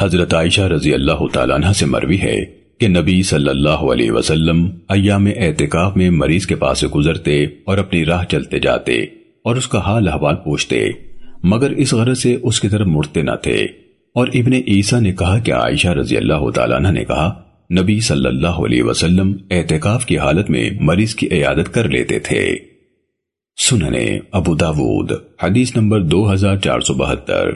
حضرت عائشہ رضی اللہ تعالیٰ عنہ سے مروی ہے کہ نبی صلی اللہ علیہ وسلم ایام اعتکاف میں مریض کے پاس گزرتے اور اپنی راہ چلتے جاتے اور اس کا حال احوال پوچھتے، مگر اس غرض سے اس کی طرف مڑتے نہ تھے۔ اور ابن عیسیٰ نے کہا کہ عائشہ رضی اللہ تعالیٰ عنہ نے کہا، نبی صلی اللہ علیہ وسلم اعتکاف کی حالت میں مریض کی عیادت کر لیتے تھے۔ سننے ابو داود، حدیث نمبر دو ہزار چار سو بہتر۔